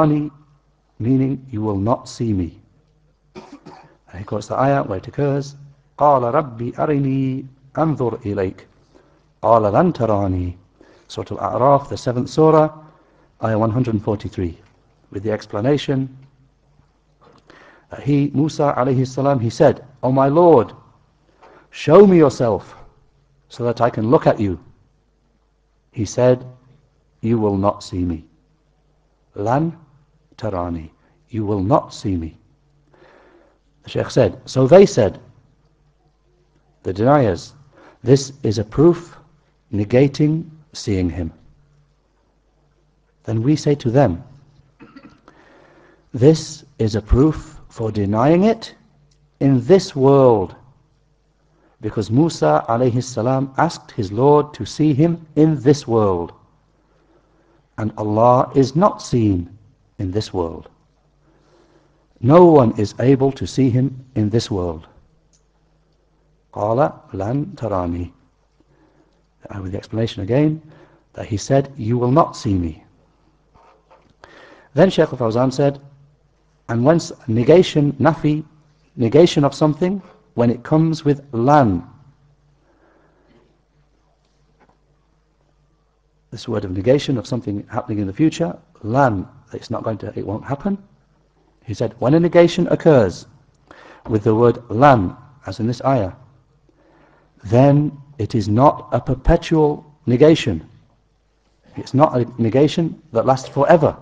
tarani, meaning you will not see me. And he quotes the ayah where it occurs, قال ربي أرني أنظر إليك قال لن تراني Surah Al-A'raf, the 7th surah, ayah 143, with the explanation that he, Musa alayhi salam, he said, O my Lord, show me yourself so that I can look at you. He said, you will not see me. Lan tarani, you will not see me. The Sheikh said, so they said, the deniers, this is a proof negating seeing him. Then we say to them, this is a proof for denying it in this world. Because Musa alayhi salam asked his Lord to see him in this world. And Allah is not seen in this world. No one is able to see him in this world. Qala lan tarani. Uh, with the explanation again, that he said, you will not see me. Then Shaykh al-Fawzan said, and once negation, nafi, negation of something, when it comes with lan, this word of negation of something happening in the future, lan it's not going to it won't happen he said when a negation occurs with the word lan as in this ayah then it is not a perpetual negation. It's not a negation that lasts forever.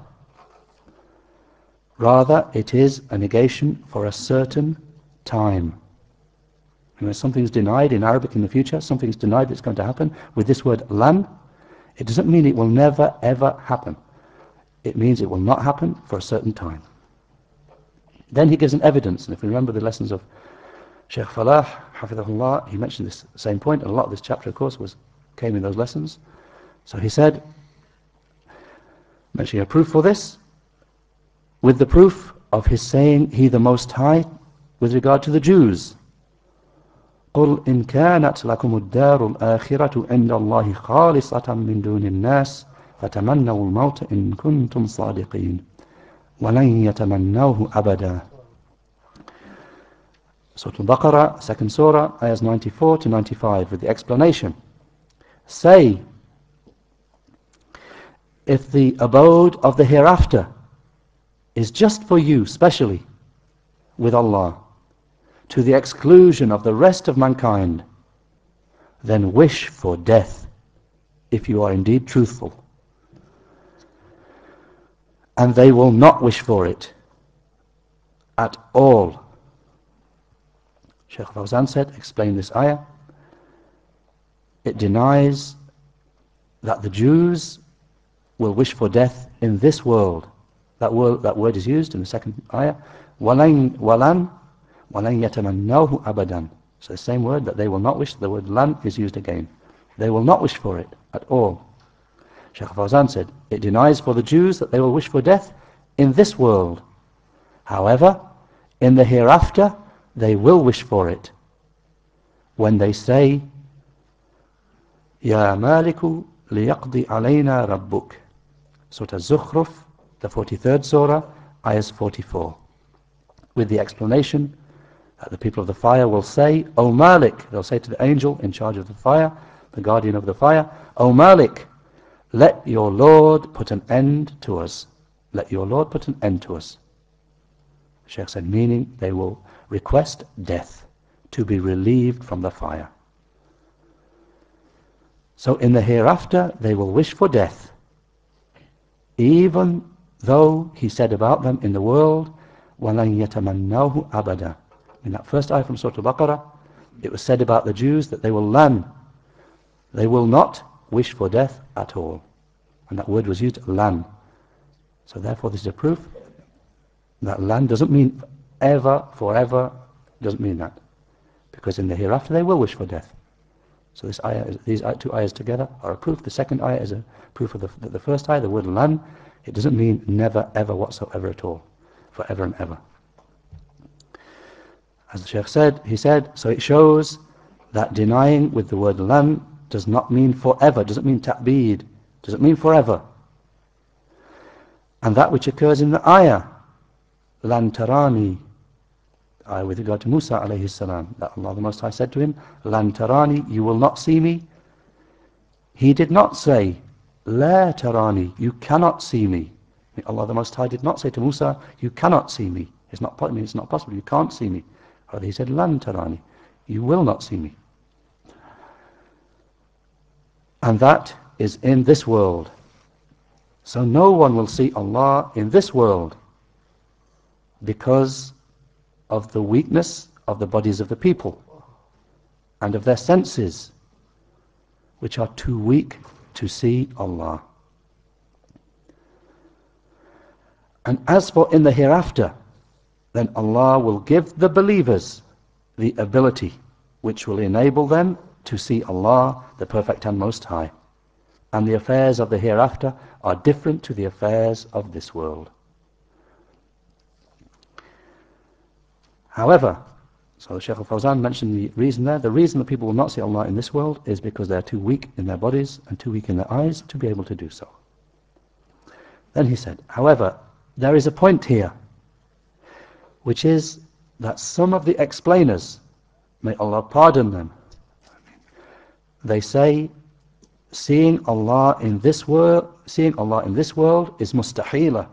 Rather, it is a negation for a certain time. And when something's denied in Arabic in the future, something's denied that's going to happen, with this word lan, it doesn't mean it will never ever happen It means it will not happen for a certain time. Then he gives an evidence, and if we remember the lessons of Sheikh Falah, Hafidahullah, he mentioned this same point, and a lot of this chapter, of course, was came in those lessons. So he said, mentioning a proof for this, with the proof of his saying, He the Most High, with regard to the Jews. قل إن كانت لكم الدار الآخرة عند الله خالصة من دون الناس فتمنوا الموت إن كنتم صادقين ولن يتمنوه أبدا Surah Al-Baqarah, second surah, ayahs 94 to 95, with the explanation. Say, if the abode of the hereafter is just for you, specially, with Allah, to the exclusion of the rest of mankind, then wish for death, if you are indeed truthful. And they will not wish for it at all Sheikh Fawzan said, explain this ayah. It denies that the Jews will wish for death in this world. That word, that word is used in the second ayah. Walan, walan, walan yatamannahu abadan. So the same word that they will not wish, the word lan is used again. They will not wish for it at all. Fawzan said, it denies for the Jews that they will wish for death in this world. However, in the hereafter, they will wish for it. When they say Ya Maliku liyaqdi alayna rabbuk Surah Zukhruf the 43rd surah ayahs 44 with the explanation that the people of the fire will say O Malik they'll say to the angel in charge of the fire the guardian of the fire O Malik let your Lord put an end to us let your Lord put an end to us the Sheikh said meaning they will request death to be relieved from the fire. So in the hereafter they will wish for death, even though he said about them in the world, وَلَنْ يَتَمَنَّوهُ أَبَدًا In that first ayah from Surah Al-Baqarah, it was said about the Jews that they will lan, they will not wish for death at all. And that word was used, lan. So therefore this is a proof that lan doesn't mean ever, forever, doesn't mean that. Because in the hereafter they will wish for death. So this ayah, these two ayahs together are a proof. The second ayah is a proof of the, the first ayah, the word lan. It doesn't mean never, ever, whatsoever at all. Forever and ever. As the Shaykh said, he said, so it shows that denying with the word lan does not mean forever, doesn't mean ta'bid, doesn't mean forever. And that which occurs in the ayah, lan tarani, ayah with regard to Musa alayhi salam, that Allah the Most High said to him, lan tarani, you will not see me. He did not say, la tarani, you cannot see me. Allah the Most High did not say to Musa, you cannot see me. It's not, mean, it's not possible, you can't see me. Rather he said, lan tarani, you will not see me. And that is in this world. So no one will see Allah in this world because of the weakness of the bodies of the people and of their senses, which are too weak to see Allah. And as for in the hereafter, then Allah will give the believers the ability which will enable them to see Allah, the Perfect and Most High. And the affairs of the hereafter are different to the affairs of this world. However, so Shaykh al-Fawzan mentioned the reason there. The reason that people will not see Allah in this world is because they are too weak in their bodies and too weak in their eyes to be able to do so. Then he said, however, there is a point here, which is that some of the explainers, may Allah pardon them, they say seeing Allah in this world, seeing Allah in this world is mustahila.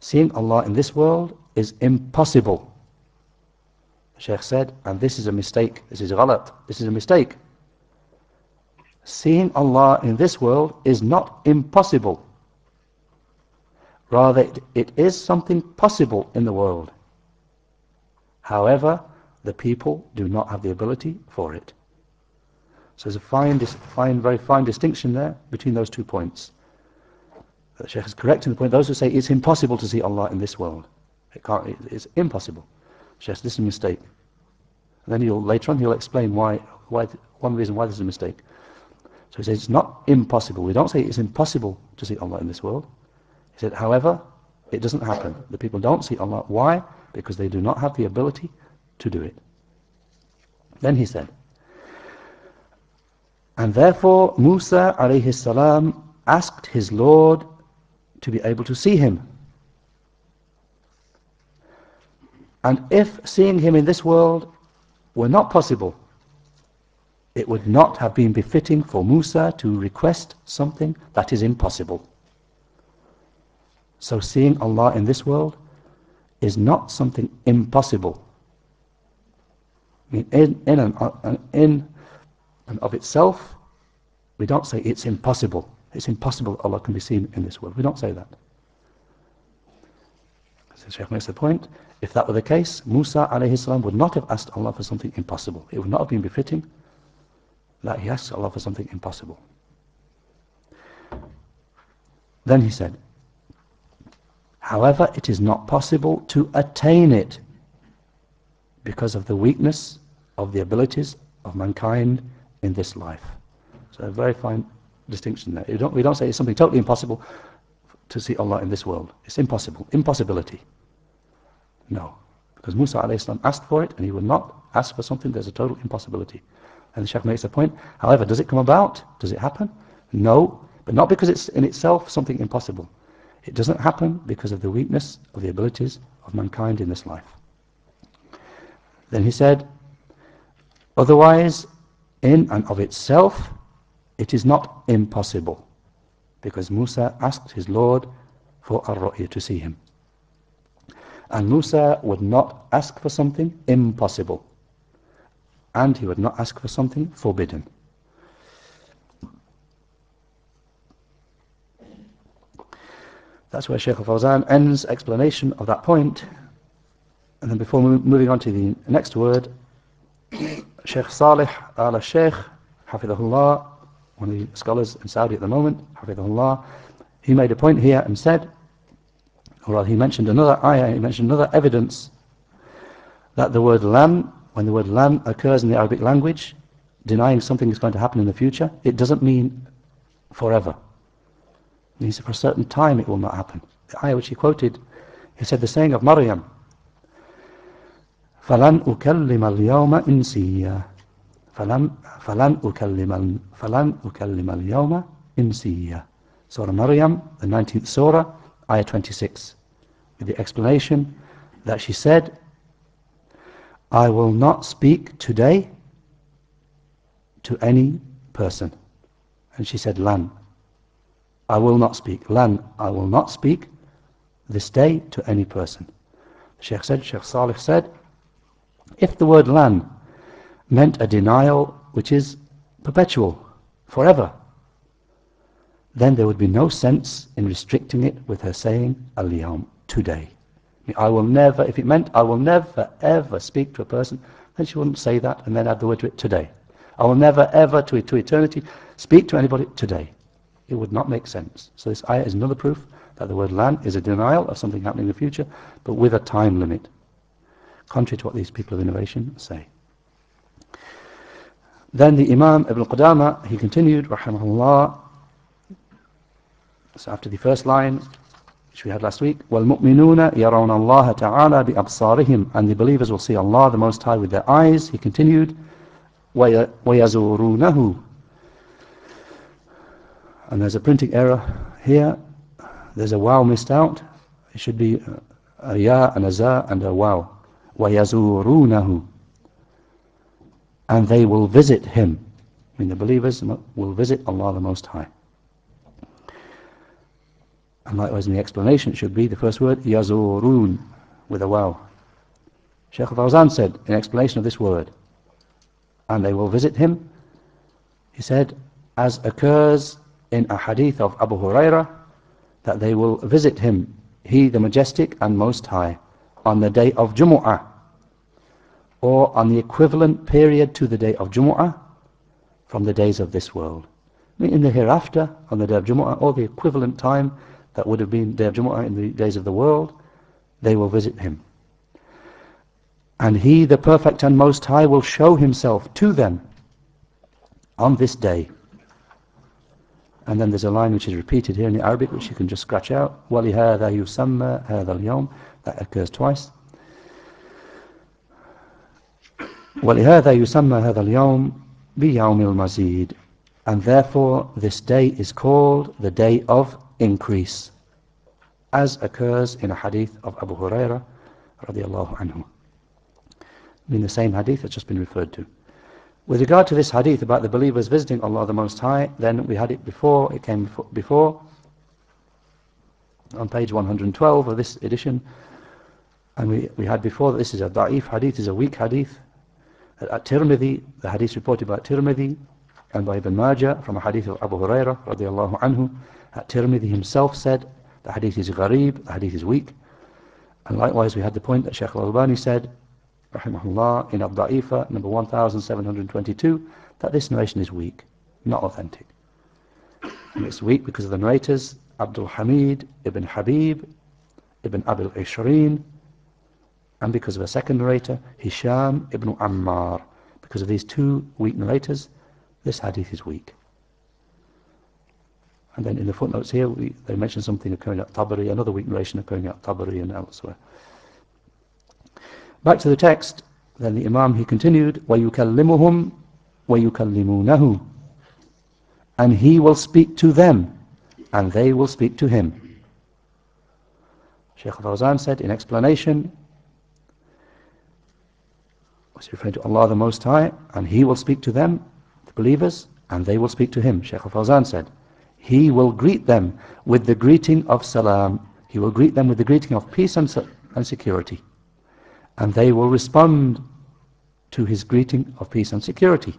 Seeing Allah in this world is impossible. The Sheikh said, and this is a mistake. This is ghalat. This is a mistake. Seeing Allah in this world is not impossible. Rather, it, it is something possible in the world. However, the people do not have the ability for it. So there's a fine, fine, very fine distinction there between those two points. The Sheikh is correct in the point, those who say it's impossible to see Allah in this world. It can't, it's impossible. Sheikh this is a mistake. And then he'll, later on he'll explain why, why, one reason why this is a mistake. So he says it's not impossible. We don't say it's impossible to see Allah in this world. He said, however, it doesn't happen. The people don't see Allah. Why? Because they do not have the ability to do it. Then he said, and therefore Musa alayhi salam asked his Lord to be able to see him. And if seeing him in this world were not possible, it would not have been befitting for Musa to request something that is impossible. So seeing Allah in this world is not something impossible. In, in, an, uh, in and of itself, we don't say it's impossible. It's impossible that Allah can be seen in this world. We don't say that. So Shaykh makes the point, if that were the case, Musa alayhi salam would not have asked Allah for something impossible. It would not have been befitting that he asks Allah for something impossible. Then he said, However, it is not possible to attain it because of the weakness of the abilities of mankind in this life. So a very fine distinction there. Don't, we don't say it's something totally impossible to see Allah in this world. It's impossible. Impossibility. No. Because Musa a.s. asked for it and he would not ask for something there's a total impossibility. And the Shaykh makes a point. However, does it come about? Does it happen? No. But not because it's in itself something impossible. It doesn't happen because of the weakness of the abilities of mankind in this life. Then he said, Otherwise, in and of itself, it is not impossible. Because Musa asked his Lord for ar-ru'ya to see him. And Musa would not ask for something impossible. And he would not ask for something forbidden. That's where Sheikh al-Fawzan ends explanation of that point. And then before moving on to the next word, Sheikh Salih al Sheikh, Hafidahullah, one of the scholars in Saudi at the moment, Hafidahullah, he made a point here and said, or rather he mentioned another ayah, he mentioned another evidence that the word lam, when the word lam occurs in the Arabic language, denying something is going to happen in the future, it doesn't mean forever. It means for a certain time it will not happen. The ayah which he quoted, he said the saying of Maryam, فلن أكلم اليوم إنسيا فلن فلن أكلم فلن أكلم اليوم إنسيا Surah Maryam, the 19th Surah, ayah 26, with the explanation that she said, I will not speak today to any person. And she said, Lan. I will not speak. Lan, I will not speak this day to any person. The Sheikh said, Sheikh Salih said, if the word lan meant a denial which is perpetual, forever, then there would be no sense in restricting it with her saying al today. I will never, if it meant I will never ever speak to a person, then she wouldn't say that and then add the word to it today. I will never ever to, to eternity speak to anybody today. It would not make sense. So this ayah is another proof that the word lan is a denial of something happening in the future, but with a time limit, contrary to what these people of innovation say. Then the Imam Ibn Qudama, he continued, rahimahullah, so after the first line, which we had last week, وَالْمُؤْمِنُونَ يَرَوْنَ اللَّهَ تَعَالَى بِأَبْصَارِهِمْ And the believers will see Allah, the Most High, with their eyes. He continued, وَيَزُورُونَهُ And there's a printing error here. There's a wow missed out. It should be a ya and a za and a wow. وَيَزُورُونَهُ And they will visit Him. I mean, the believers will visit Allah the Most High. And likewise in the explanation it should be the first word, yazurun, with a waw. Shaykh al-Fawzan said in explanation of this word, and they will visit him, he said, as occurs in a hadith of Abu Huraira, that they will visit him, he the majestic and most high, on the day of Jumu'ah, or on the equivalent period to the day of Jumu'ah from the days of this world. In the hereafter, on the day of Jumu'ah, or the equivalent time that would have been Day of Jumu'ah in the days of the world, they will visit him. And he, the perfect and most high, will show himself to them on this day. And then there's a line which is repeated here in the Arabic, which you can just scratch out. وَلِهَذَا يُسَمَّى هَذَا الْيَوْمِ That occurs twice. وَلِهَذَا يُسَمَّى هَذَا الْيَوْمِ بِيَوْمِ الْمَزِيدِ And therefore this day is called the day of increase as occurs in a hadith of Abu Huraira radiallahu anhu. In the same hadith that's just been referred to. With regard to this hadith about the believers visiting Allah the Most High, then we had it before, it came before, on page 112 of this edition, and we, we had before that this is a da'if hadith, is a weak hadith. At Tirmidhi, the hadith reported by Tirmidhi and by Ibn Majah from a hadith of Abu Huraira radiallahu anhu, at-Tirmidhi himself said the hadith is gharib, the hadith is weak. And likewise we had the point that Shaykh al-Albani said, rahimahullah, in ad-Da'ifa, number 1722, that this narration is weak, not authentic. And it's weak because of the narrators, Abdul Hamid ibn Habib, ibn Abil Ishreen, and because of a second narrator, Hisham ibn Ammar. Because of these two weak narrators, this hadith is weak. And then in the footnotes here, we, they mention something occurring at Tabari, another weak narration occurring at Tabari and elsewhere. Back to the text, then the Imam, he continued, وَيُكَلِّمُهُمْ وَيُكَلِّمُونَهُ And he will speak to them, and they will speak to him. Shaykh Fawzan said in explanation, was referring to Allah the Most High, and he will speak to them, the believers, and they will speak to him. Shaykh Fawzan said, he will greet them with the greeting of salam. He will greet them with the greeting of peace and, and security. And they will respond to his greeting of peace and security.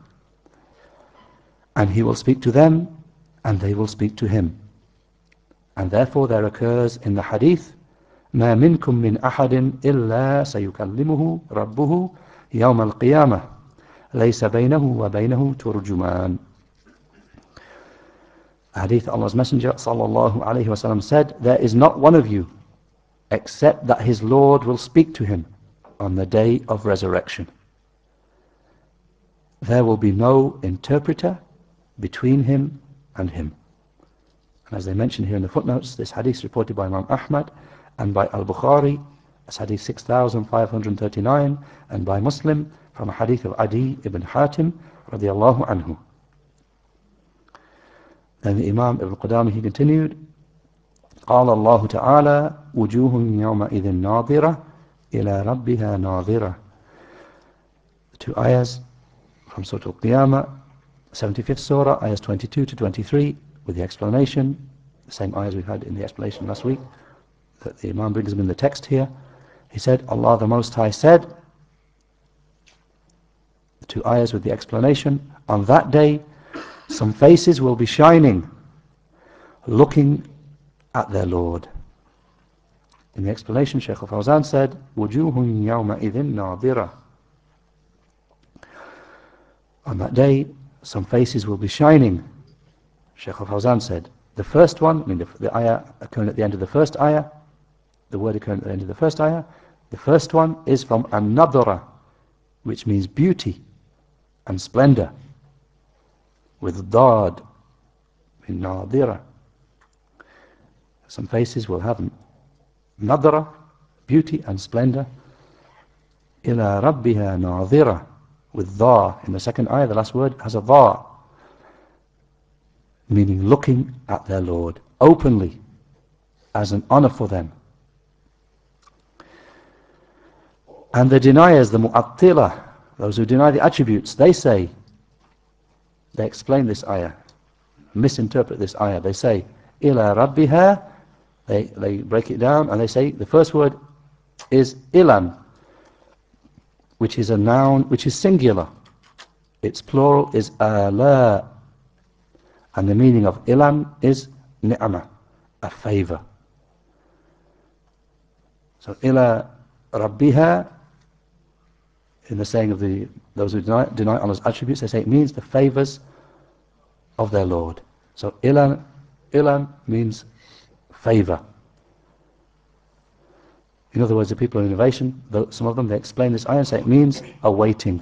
And he will speak to them, and they will speak to him. And therefore there occurs in the hadith, ما منكم من أحد إلا سيكلمه ربه يوم القيامة ليس بينه وبينه ترجمان hadith Allah's Messenger sallallahu alaihi wasallam said, There is not one of you except that his Lord will speak to him on the day of resurrection. There will be no interpreter between him and him. And as they mentioned here in the footnotes, this hadith reported by Imam Ahmad and by Al-Bukhari, as hadith 6539, and by Muslim from a hadith of Adi ibn Hatim radiallahu anhu. Then the Imam Ibn Qudama, he continued, قال الله تعالى وجوه يومئذ ناظرة إلى ربها ناظرة Two ayahs from Surah Al-Qiyamah 75th Surah, ayahs 22 to 23 with the explanation the same ayahs we had in the explanation last week that the Imam brings them in the text here he said Allah the Most High said the two ayahs with the explanation on that day some faces will be shining looking at their Lord. In the explanation, Shaykh al-Fawzan said, وُجُوهٌ يَوْمَئِذٍ نَاظِرَةٌ On that day, some faces will be shining. Shaykh al-Fawzan said, the first one, I mean the, the ayah occurring at the end of the first ayah, the word occurring at the end of the first ayah, the first one is from an which means beauty and splendor, with dad, in nadira. Some faces will have nadra, beauty and splendor. Ila rabbiha nadira, with dha. In the second ayah, the last word has a dha, meaning looking at their Lord openly as an honor for them. And the deniers, the mu'attila, those who deny the attributes, they say, they explain this ayah, misinterpret this ayah. They say, ila rabbiha they, they break it down and they say the first word is ilan, which is a noun which is singular. Its plural is ala. And the meaning of ilan is ni'mah, a favor. So ila rabbiha, in the saying of the those who deny, deny Allah's attributes, they say it means the favors of their Lord. So ilan, ilan means favor. In other words, the people of innovation, some of them, they explain this and say it means awaiting.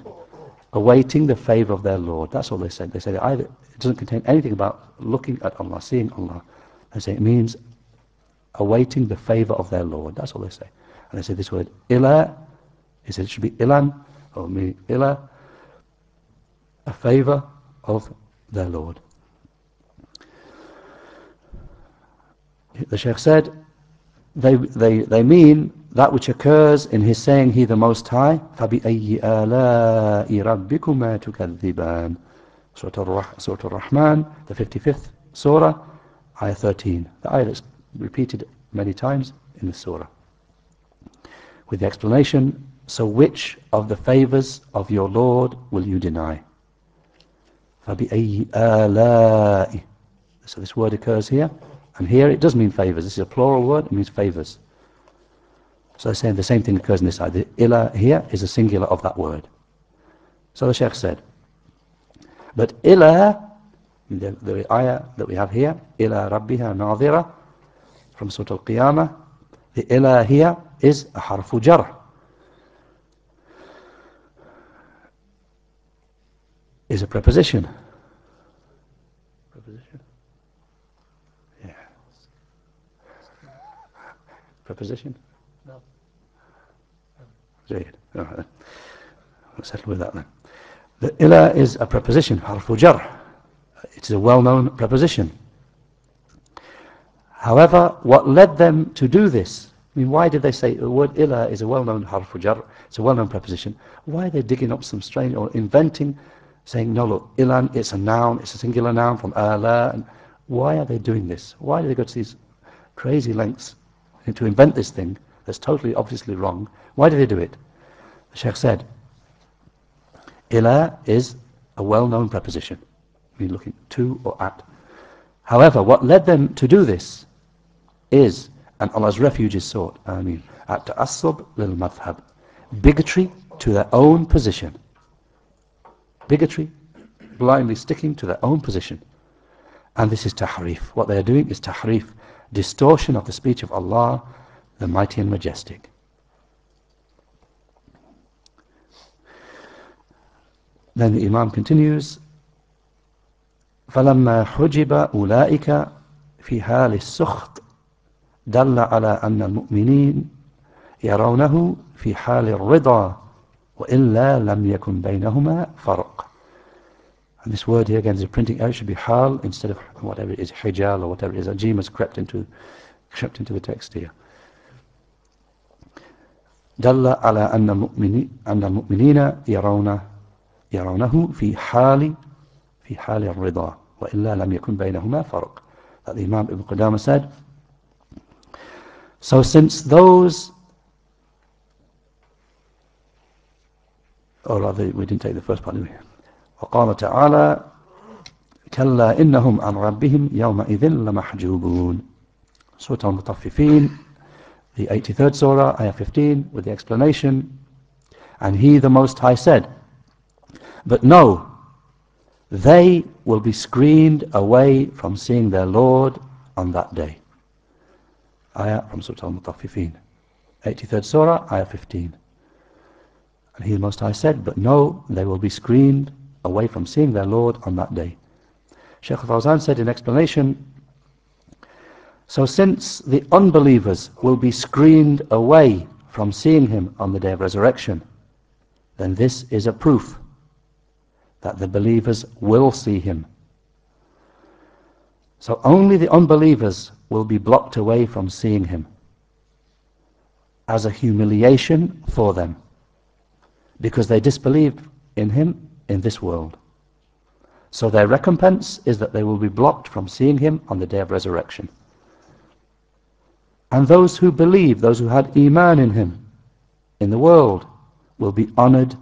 Awaiting the favor of their Lord. That's all they say. They that either it doesn't contain anything about looking at Allah, seeing Allah. They say it means awaiting the favor of their Lord. That's all they say. And they say this word ila, they said it should be ilan, or mean ila, a favor of their Lord. The Sheikh said, they, they, they mean that which occurs in his saying, He the Most High, فَبِأَيِّ آلَاءِ رَبِّكُمَا تُكَذِّبَانِ Surah Al-Rahman, the 55th Surah, Ayah 13. The ayah is repeated many times in the Surah. With the explanation, so which of the favors of your Lord will you deny? فَبِأَيِّ آلَاءِ So this word occurs here. And here it does mean favors. This is a plural word, it means favors. So they're saying the same thing occurs in this side. The ila here is a singular of that word. So the Sheikh said, but ila, the, the ayah that we have here, ila rabbiha nadhira, from Surah Al-Qiyamah, the ila here is a harfu jar. Is a preposition. preposition? No. جيد. Let's settle with that then. The ila is a preposition, harfu jar. It is a well-known preposition. However, what led them to do this? I mean, why did they say the word ila is a well-known harfu jar? It's a well-known preposition. Why are they digging up some strange or inventing, saying, no, look, ilan, it's a noun, it's a singular noun from ala. And why are they doing this? Why do they go to these crazy lengths to invent this thing that's totally obviously wrong. Why did they do it? The Sheikh said, ila is a well-known preposition, mean looking to or at. However, what led them to do this is, and Allah's refuge is sought, I mean, at ta'assub lil madhab, bigotry to their own position. Bigotry, blindly sticking to their own position. And this is tahrif. What they are doing is tahrif distortion of the speech of Allah, the Mighty and Majestic. Then the Imam continues, فلما حجب أولئك في حال السخط دل على أن المؤمنين يرونه في حال الرضا وإلا لم يكن بينهما فرق And this word here again is a printing error. It should be hal instead of whatever it is, hijal or whatever it is. A jim has crept into crept into the text here. دل على أن المؤمنين أن المؤمنين يرون يرونه في حال في حال الرضا وإلا لم يكن بينهما فرق. That the Imam Ibn Qudama said. So since those or rather we didn't take the first part did we? وقال تعالى كلا إنهم عن ربهم يومئذ لمحجوبون Surah Al-Mutaffifin the 83rd surah ayah 15 with the explanation and he the most high said but no they will be screened away from seeing their Lord on that day ayah from Surah Al-Mutaffifin 83rd surah ayah 15 and he the most high said but no they will be screened away from seeing their Lord on that day Shaykh Fawzan said in explanation so since the unbelievers will be screened away from seeing him on the day of resurrection, then this is a proof that the believers will see him. So only the unbelievers will be blocked away from seeing him as a humiliation for them because they disbelieved in him in this world. So their recompense is that they will be blocked from seeing him on the day of resurrection. And those who believe, those who had Iman in him, in the world, will be honored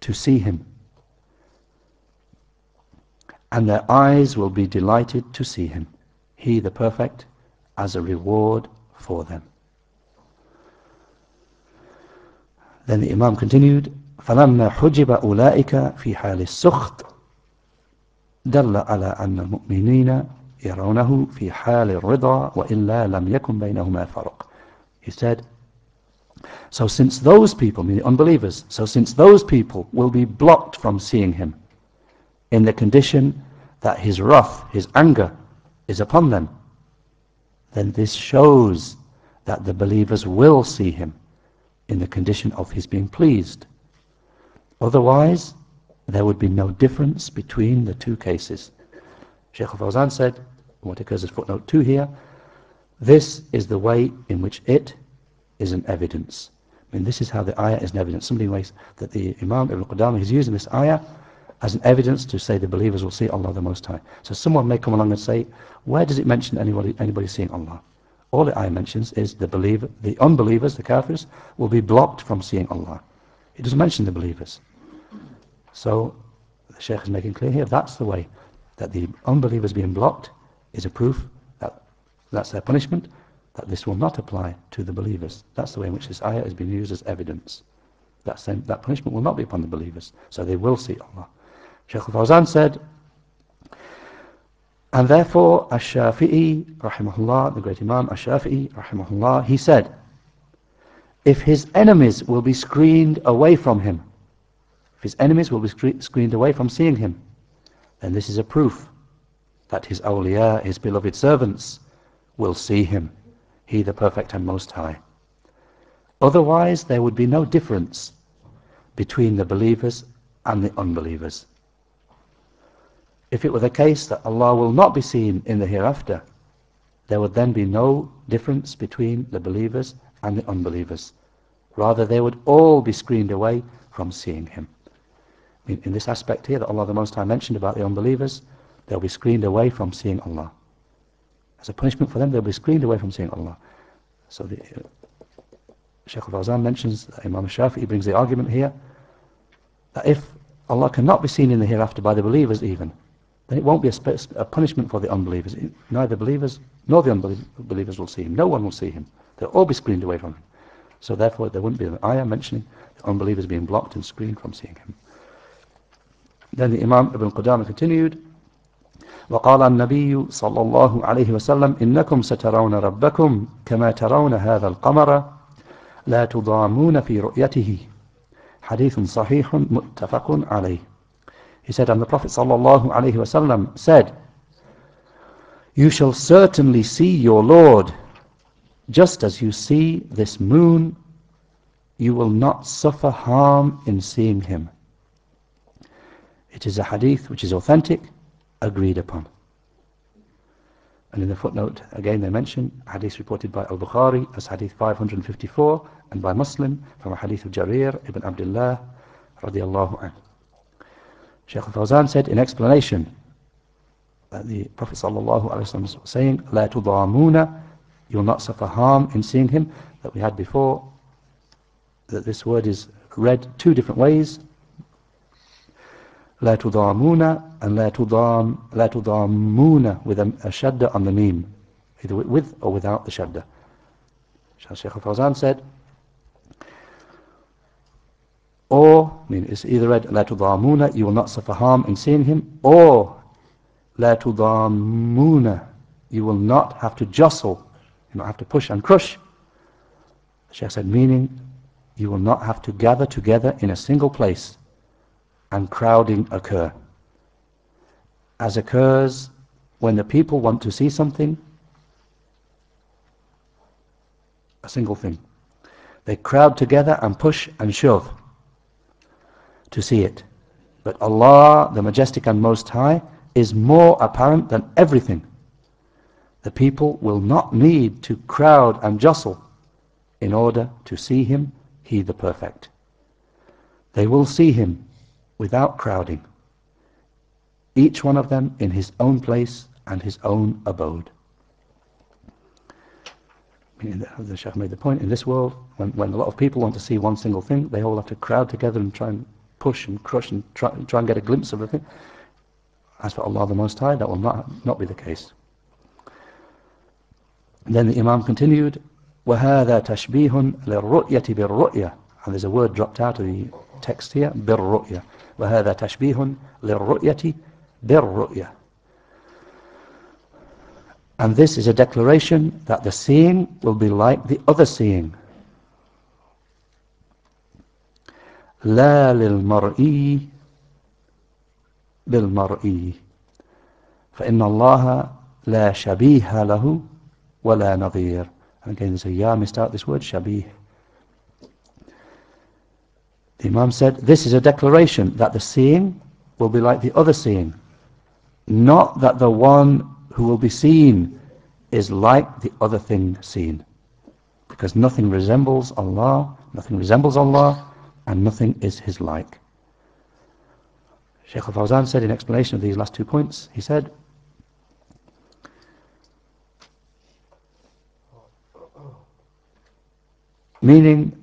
to see him. And their eyes will be delighted to see him, he the perfect, as a reward for them. Then the Imam continued, فَلَمَّا حُجِبَ أُولَٰئِكَ فِي حَالِ السُّخْطِ دل على أن المؤمنين يرونه في حال الرضا وإلا لم يكن بينهما فرق he said so since those people meaning unbelievers so since those people will be blocked from seeing him in the condition that his wrath his anger is upon them then this shows that the believers will see him in the condition of his being pleased otherwise there would be no difference between the two cases Sheikh Fawzan said what occurs as footnote 2 here, this is the way in which it is an evidence. I mean, this is how the ayah is an evidence. Somebody ways that the Imam Ibn Qudamah is using this ayah as an evidence to say the believers will see Allah the Most High. So someone may come along and say, where does it mention anybody, anybody seeing Allah? All the ayah mentions is the believer, the unbelievers, the kafirs, will be blocked from seeing Allah. It doesn't mention the believers. So the Shaykh is making clear here, that's the way that the unbelievers being blocked is a proof that that's their punishment, that this will not apply to the believers. That's the way in which this ayah has been used as evidence. That, same, that punishment will not be upon the believers, so they will see Allah. Shaykh al-Fawzan said, and therefore, Ash-Shafi'i, rahimahullah, the great Imam Ash-Shafi'i, rahimahullah, he said, if his enemies will be screened away from him, his enemies will be screened away from seeing him, then this is a proof that his awliya, his beloved servants, will see him, he the perfect and most high. Otherwise, there would be no difference between the believers and the unbelievers. If it were the case that Allah will not be seen in the hereafter, there would then be no difference between the believers and the unbelievers. Rather, they would all be screened away from seeing Him. In, in this aspect here that Allah the Most High mentioned about the unbelievers, they'll be screened away from seeing Allah. As a punishment for them, they'll be screened away from seeing Allah. So the uh, Shaykh al-Fawzan mentions, Imam Shafi'i he brings the argument here, that if Allah cannot be seen in the hereafter by the believers even, then it won't be a, a punishment for the unbelievers. Neither believers nor the unbelievers will see him. No one will see him. They'll all be screened away from him. So therefore there wouldn't be an ayah mentioning the unbelievers being blocked and screened from seeing him. Then the Imam Ibn Qudamah continued, وقال النبي صلى الله عليه وسلم إنكم سترون ربكم كما ترون هذا القمر لا تضامون في رؤيته حديث صحيح متفق عليه He said, and the Prophet sallallahu alaihi wasallam said, You shall certainly see your Lord, just as you see this moon, you will not suffer harm in seeing him. It is a hadith which is authentic, agreed upon. And in the footnote, again they mention hadith reported by Al-Bukhari as hadith 554 and by Muslim from a hadith of Jarir ibn Abdullah radiallahu anhu. Shaykh al-Fawzan said in explanation that the Prophet sallallahu alaihi wasallam was saying, لا تضامون, you will not suffer harm in seeing him, that we had before, that this word is read two different ways. لا تضامون and لا تضام لا تضامون with a, a shadda on the meme, either with or without the shadda. Shaykh al-Fawzan said, or, I mean, it's either read لا تضامون, you will not suffer harm in seeing him, or لا تضامون, you will not have to jostle, you don't have to push and crush. The Shaykh said, meaning, you will not have to gather together in a single place and crowding occur. As occurs when the people want to see something, a single thing. They crowd together and push and shove to see it. But Allah, the Majestic and Most High, is more apparent than everything. The people will not need to crowd and jostle in order to see Him, He the Perfect. They will see Him without crowding, each one of them in his own place and his own abode. The Shaykh made the point, in this world, when, when a lot of people want to see one single thing, they all have to crowd together and try and push and crush and try, try and get a glimpse of a thing. As for Allah the Most High, that will not, not be the case. And then the Imam continued, وَهَذَا تَشْبِيهٌ لِلرُّؤْيَةِ بِالرُّؤْيَةِ And there's a word dropped out of the text here, بِالرُّؤْيَةِ وهذا تشبيه للرؤية بالرؤية And this is a declaration that the seeing will be like the other seeing. لا للمرئي بالمرئي فإن الله لا شبيه له ولا نظير. And again there's a ya missed out this word, shabih. The Imam said, this is a declaration that the seeing will be like the other seeing. Not that the one who will be seen is like the other thing seen. Because nothing resembles Allah, nothing resembles Allah, and nothing is His like. Shaykh al-Fawzan said in explanation of these last two points, he said, meaning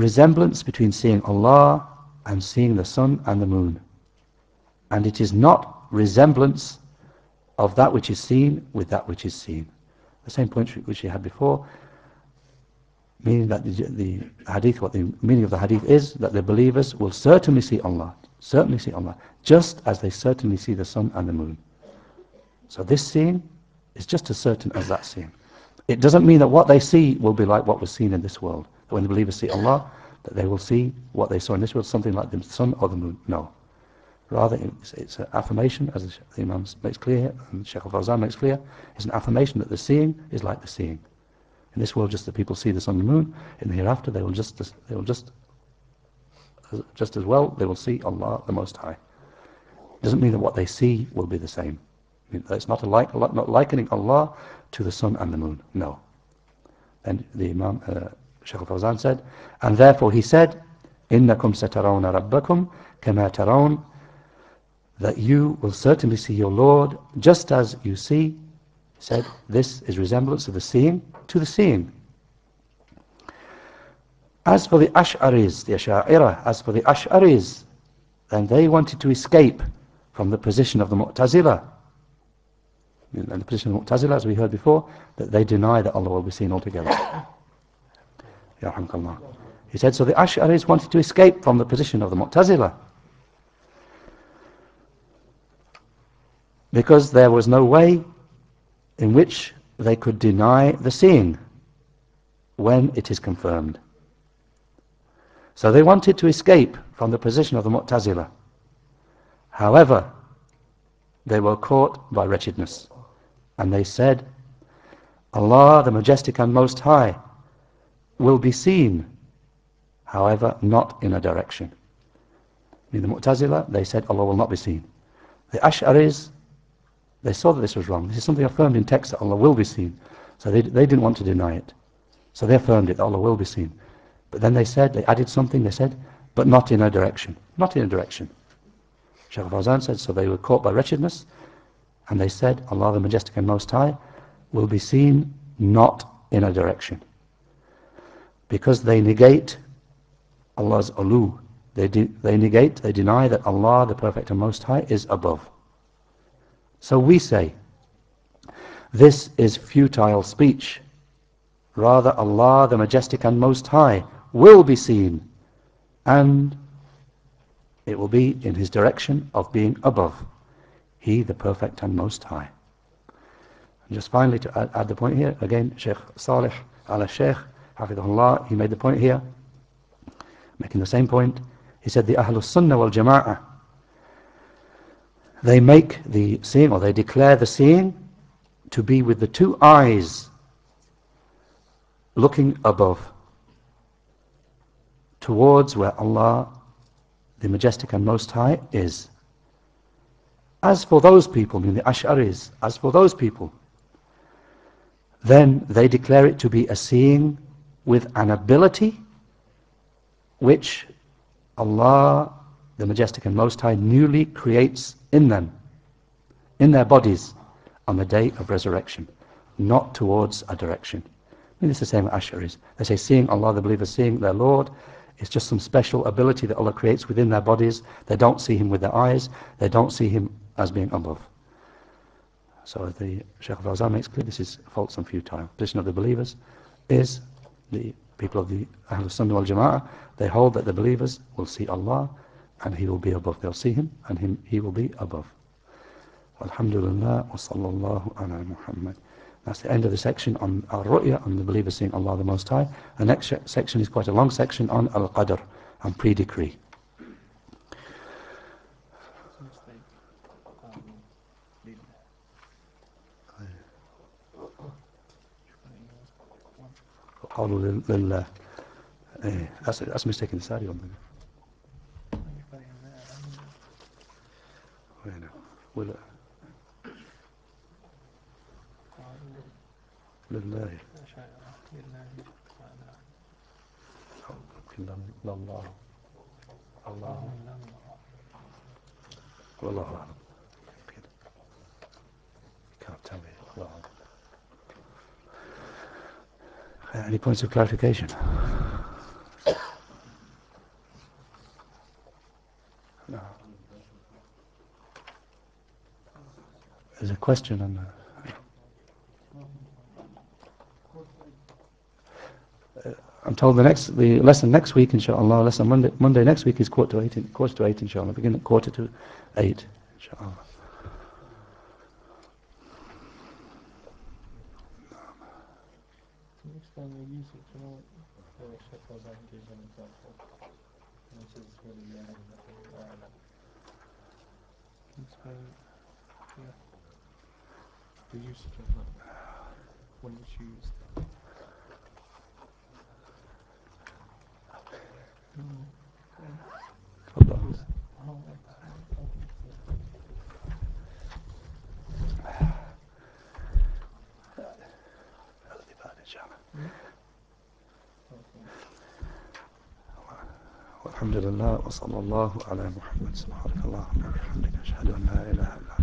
resemblance between seeing Allah and seeing the sun and the moon. And it is not resemblance of that which is seen with that which is seen. The same point which he had before, meaning that the, the hadith, what the meaning of the hadith is, that the believers will certainly see Allah, certainly see Allah, just as they certainly see the sun and the moon. So this seeing is just as certain as that seeing. It doesn't mean that what they see will be like what was seen in this world that when the believers see Allah, that they will see what they saw in this world, something like the sun or the moon. No. Rather, it's, it's an affirmation, as the Imam makes clear, and Sheikh al-Fawzan makes clear, it's an affirmation that the seeing is like the seeing. In this world, just the people see the sun and the moon. In the hereafter, they will just, they will just, just as well, they will see Allah the Most High. It doesn't mean that what they see will be the same. It's not, a like, not likening Allah to the sun and the moon. No. And the Imam, uh, Shaykh al-Fawzan said, and therefore he said, إِنَّكُمْ سَتَرَوْنَ رَبَّكُمْ كَمَا تَرَوْنَ That you will certainly see your Lord just as you see. He said, this is resemblance of the seeing to the seeing. As for the Ash'aris, the Ash'ariyah, as for the Ash'aris, then they wanted to escape from the position of the Mu'tazila. And the position of the Mu'tazila, as we heard before, that they deny that Allah will be seen altogether. He said, so the Ash'aris wanted to escape from the position of the Mu'tazila. Because there was no way in which they could deny the seeing when it is confirmed. So they wanted to escape from the position of the Mu'tazila. However, they were caught by wretchedness. And they said, Allah, the Majestic and Most High, will be seen, however, not in a direction. In the Mu'tazila, they said Allah will not be seen. The Ash'aris, They saw that this was wrong. This is something affirmed in text that Allah will be seen. So they, they didn't want to deny it. So they affirmed it, that Allah will be seen. But then they said, they added something, they said, but not in a direction. Not in a direction. Shaykh Fawzan said, so they were caught by wretchedness, and they said, Allah the Majestic and Most High will be seen not in a direction. Because they negate Allah's ulu. They, they negate, they deny that Allah the Perfect and Most High is above. So we say, this is futile speech. Rather, Allah the Majestic and Most High will be seen and it will be in his direction of being above. He the Perfect and Most High. And just finally to add, add the point here, again, Sheikh Salih al-Sheikh, Hafidhullah, he made the point here, making the same point. He said the Ahlul Sunnah wal Jama'ah, they make the seeing, or they declare the seeing, to be with the two eyes looking above towards where Allah the Majestic and Most High is. As for those people, meaning the Ash'aris, as for those people, then they declare it to be a seeing with an ability which Allah, the Majestic and Most High, newly creates in them, in their bodies, on the day of resurrection, not towards a direction. I mean, it's the same with Ash'aris. They say seeing Allah, the believers seeing their Lord, is just some special ability that Allah creates within their bodies. They don't see Him with their eyes. They don't see Him as being above. So the Shaykh al-Fawzan makes clear, this is false and futile. The position of the believers is the people of the Ahlul Sunnah wal Jama'ah, they hold that the believers will see Allah and He will be above. They'll see Him and him, He will be above. Alhamdulillah wa sallallahu ala Muhammad. That's the end of the section on Al-Ru'ya, on the believer seeing Allah the Most High. The next section is quite a long section on Al-Qadr, on pre-decree. قوله لل اسم الساكن ساري ولا ولا لله الله الله والله أعلم الله الله الله Well, any points of clarification no. there's a question on the uh, I'm told the next the lesson next week, inshallah, lesson Monday, Monday next week is quarter to eight, quarter to eight, inshallah. Begin at quarter to eight, inshallah. Can you explain the usage? You know, cosine is an example, which is really learning the environment. It's better. Yeah. We used to talk about when used. Mm. والحمد لله وصلى الله على محمد. سبحانك اللهم وبحمدك أشهد أن لا إله إلا أنت.